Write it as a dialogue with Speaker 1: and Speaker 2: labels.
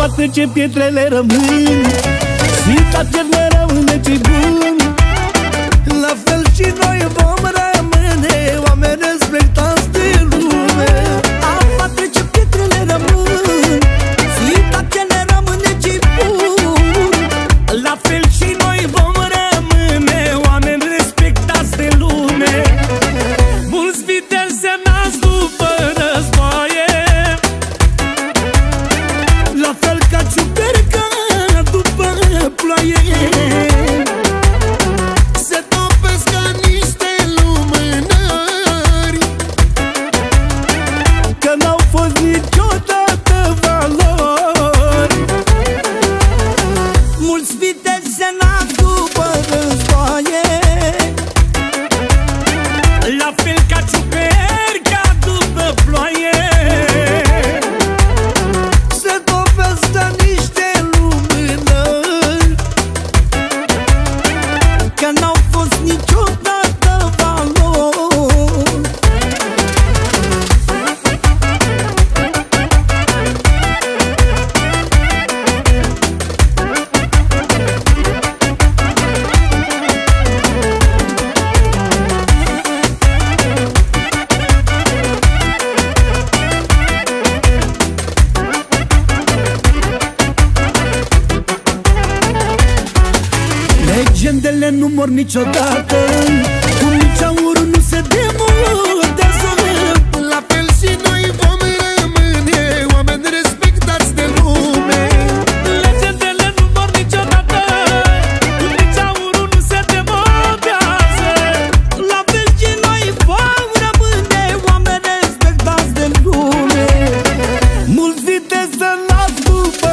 Speaker 1: spate ce pietrele rămân. Simt a piernă rămâne ce bun. legendele nu mor niciodată. Cu nici aurul nu se demutează La fel și
Speaker 2: noi vom rămâne Oameni
Speaker 1: respectați de lume. Legendele nu mor niciodată. Cu nici aurul nu se demutează La fel și noi vom rămâne Oameni respectați de lume. Mulți viteză n-ascultă